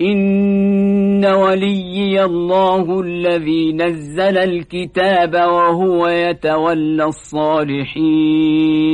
إن وليي الله الذي نزل الكتاب وهو يتولى الصالحين